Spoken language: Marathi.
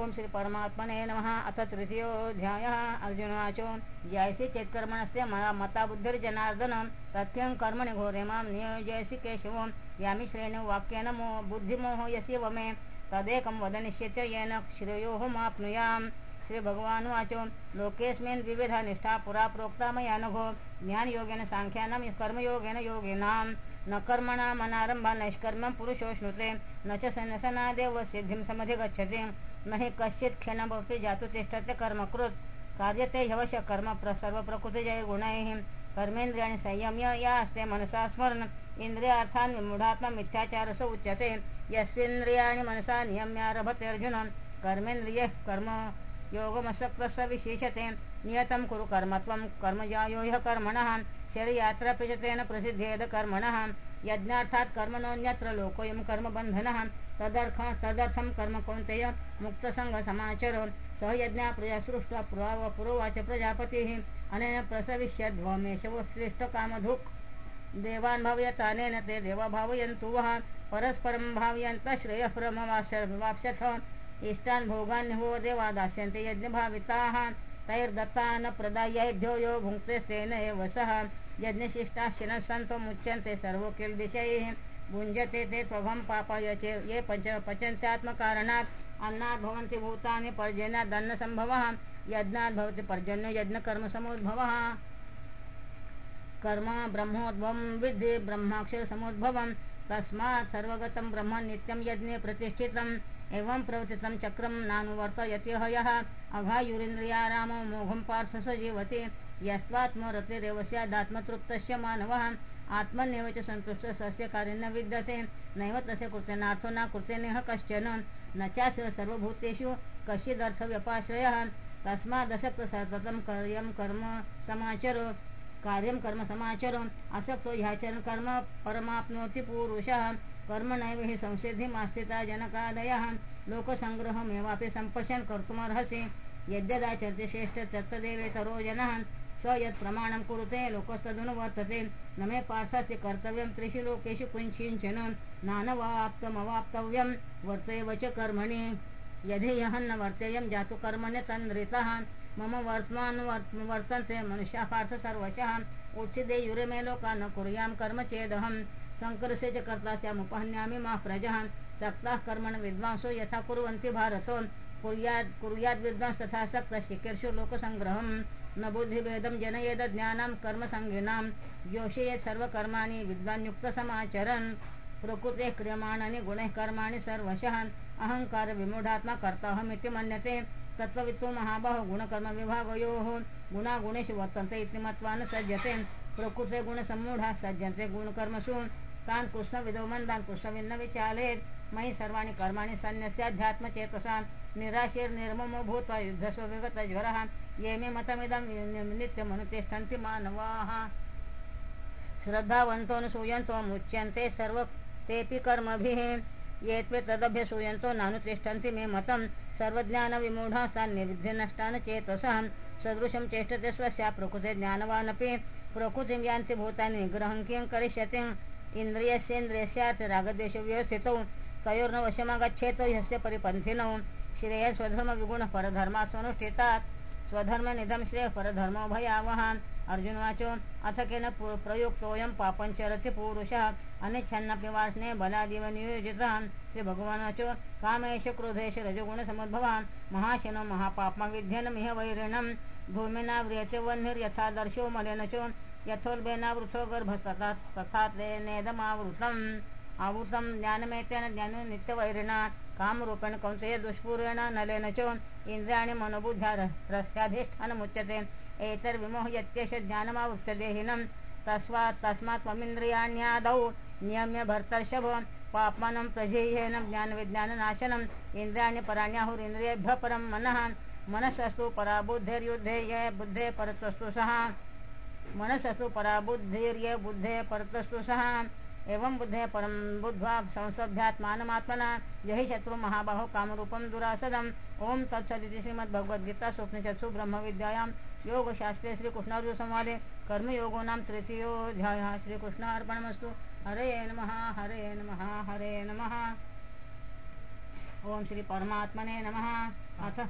ओम श्री परमात्मने नमः। अथ तृतीयोध्याय अर्जुनवाचो जयसि चेत्कर्मणस्य मया मताबुद्धिर्जनार्दन। तथ्यं कर्मणि घोरे मां नियोजयसि केशवो। यामि श्रेण वाक्येन मो बुद्धिमोहयसि वमे। तदेकं वदनिश्चित्य येन श्रेयोः माप्नुयाम्। श्रीभगवानुवाचो लोकेऽस्मिन् विविधा निष्ठा पुरा प्रोक्ता मया नघो। ज्ञानयोगेन साङ्ख्यानां कर्मयोगेन योगिनां न कर्मणामनारम्भा नैष्कर्म्यं पुरुषो श्नुते। न च सनसनादेव सिद्धिं समधिगच्छति। न हि कश्चित् क्षणमपि जातु कर्म कर्मकृत् कार्यते ह्यवश कर्म प्र सर्वप्रकृतिजय गुणैः। कर्मेन्द्रियाणि संयम्य या असते मनसा स्मरण इंद्रियार्थान् विमूढात्मा मिथ्याचारस उच्यते। यस्विन्द्रियाणि मनसा नियम्यारभते अर्जुन। कर्मेंद्रिय कर्म योगमसक्तस्य विशेषते। नियतं कुरु कर्मत्वं। कर्मजायो ह्य कर्मणः। शरीयात्रापिचतेन प्रसिद्धेद कर्मणः। यज्ञार्थात् कर्मणोऽन्यत्र लोकोयम कर्मबन्धनः तदर्थ तदर्थं कर्म कौन्तेय मुक्तसंग समाचर यज्ञा प्रजा सृष्टा पुरा पुरोवाच प्रजापतिः। अनेन प्रसविष्यध्वमेशवश्लिष्टकामधुक् देवान् भावयतानेन ते देवा भावयन्तु वः। परस्परं भावयन्तः श्रेयःप्रमवाप्स्यथ इष्टान् भोगान् हो देवा दास्यन्ते यज्ञभाविताः। तैर्दत्तान् प्रदायैभ्यो यो भुङ्क्तेस्तेन एव सः। यज्ञशिष्टाश्चिनः सन्तो मुच्यन्ते सर्वकिल्बिषैः भुञ्जते ते स्वभं पापाय चे ये पच पचन्त्यात्मकारणात् अन्नात् भवन्ति भूतानि पर्जन्यादन्नसम्भवः यज्ञात् भवति पर्जन्यो यज्ञकर्मसमुद्भवः। कर्म ब्रह्मोद्भवं विद्धि ब्रह्माक्षरसमुद्भवं। तस्मात् सर्वगतं ब्रह्म नित्यं यज्ञे प्रतिष्ठितम् एवं प्रवर्तितं चक्रं नानुवर्तयति हयः अघायुरिन्द्रियारामो मोघं पार्थ यस्वात्मरते देवस्यादात्मतृप्तस्य मानवः। आत्मन्येव च सन्तुष्टः स्वस्य कार्येण न विद्यते। नैव तस्य कृतेनार्थो न कृतेनेह कश्चन। न चास्य सर्वभूतेषु कश्चिदर्थव्यपाश्रयः। तस्मादशक्त सततं कार्यं कर्म समाचर। कार्यं कर्म समाचर। असक्तो ह्याचरण कर्म परमाप्नोति पुरुषः। कर्मणैव हि संसिद्धिमास्थिता जनकादयः। लोकसङ्ग्रहमेवापि सम्पश्यन् कर्तुमर्हसि। यद्यदाचरति श्रेष्ठ तत्तदेवेतरो जनः। स यत् प्रमाणं कुरुते लोकस्तदनुवर्तते न मे पार्थस्य कर्तव्यं त्रिषु लोकेषु कुञ्चिञ्चन नानवाप्तमवाप्तव्यं वर्तेव च कर्मणि। यधेयहन्न यहन्न वर्तेयं जातु कर्मण्य तन्द्रितः। मम वर्तमान वर्तन्ते मनुष्या पार्थ सर्वशः। उच्चिदे युरे मे लोका न कुर्यां कर्म चेदहं। शङ्करस्य च कर्ता स्यामुपहन्यामि मा प्रजः। सक्ताः कर्मण विद्वांसो यथा कुर्वन्ति भारतो। कुर्यात् कुर्याद् विद्वांस तथा सक्तः लोकसङ्ग्रहं न बुद्धिभेदं जनयेद कर्मसङ्गिनां योषयेत् सर्वकर्माणि विद्वान्युक्तसमाचरन् प्रकृते क्रियमाणानि गुणैः कर्माणि सर्वशः। अहङ्कारविमूढात्मा कर्ताहमिति मन्यते। तत्त्ववित्तो महाबाहो गुणकर्मविभागयोः। गुणागुणेषु वर्तन्ते इति मत्वा न सज्जते। प्रकृते गुणसम्मूढाः सज्जन्ते गुणकर्मसु। तान् कृष्णविदो मन्दान् कृष्णविन्न विचालेत्। मयि सर्वाणि कर्माणि सन्न्यस्याध्यात्मचेतसा निराशीर्निर्ममो भूत्वा युद्धस्व येमे ये मे मतमिदं नित्यमनुतिष्ठन्ति मानवाः। श्रद्धावन्तो मुच्यन्ते सर्व तेऽपि कर्मभिः। ये त्वे तदभ्यसूयन्तो नानुतिष्ठन्ति मे मतं सर्वज्ञानविमूढास्तान्निविद्धिनष्टान् चेतसः। सदृशं चेष्टते स्वस्या प्रकृते ज्ञानवानपि। प्रकृतिं यान्ति भूतानि निग्रहं किं करिष्यति? इन्द्रियस्येन्द्रियस्यार्थ रागद्वेषव्यवस्थितौ तयोर्न वशमागच्छेतो ह्यस्य परिपन्थिनौ। श्रेयस्वधर्मविगुणः परधर्मास्वनुष्ठितात् स्वधर्मनिधं श्रेय परधर्मो भयावः अर्जुनवाचो अथ केन प्रयुक्तोऽयं पापञ्चरति पुरुषः। अनिच्छन्नपि वार्ष्णे बलादिव नियोजितः श्रीभगवानवाचो कामेश क्रोधेश रजगुणसमुद्भवः महाशनो महापाप्मा विध्यनमिह वैरिणं धूमिनाव्रियते वह्निर्यथादर्शो मलेन च। यथोल्बेनावृतो गर्भस्तथा तथा तेनेदमावृतम् आवृतं ज्ञानमेतेन ज्ञानो नित्यवैरिणा कामरूपेण कौन्तेय दुष्पूरेण नलेन च इन्द्रियाणि मनोबुद्ध्या रस्याधिष्ठानमुच्यते एतर्विमोह यत्येष ज्ञानमावृत्तदेहिनं तस्मात् तस्मात् त्वमिन्द्रियाण्यादौ नियम्य भर्तर्षभ। पाप्मानं प्रजेयेन ज्ञानविज्ञाननाशनम्। पराण्याहुर पराण्याहुरिन्द्रियेभ्यः परं मनः। मनसस्तु पराबुद्धिर्युद्धे ये बुद्धे परतस्तु सः। मनसस्तु पराबुद्धिर्ये बुद्धे परतस्तु सः। एवं बुद्धे परं बुद्ध्वा संसभ्यात्मानमात्मना जहि शत्रु महाबाहो कामरूपं दुरासदम ओम तत्सदिति श्रीमद्भगवद्गीता स्वप्नचत्सु ब्रह्मविद्यायां। योगशास्त्रे श्रीकृष्णार्जुनसंवादे कर्मयोगो नाम तृतीयोऽध्यायः श्रीकृष्णार्पणमस्तु। हरे नमः हरे नमः हरे नमः। ओम श्री परमात्मने नमः। अथ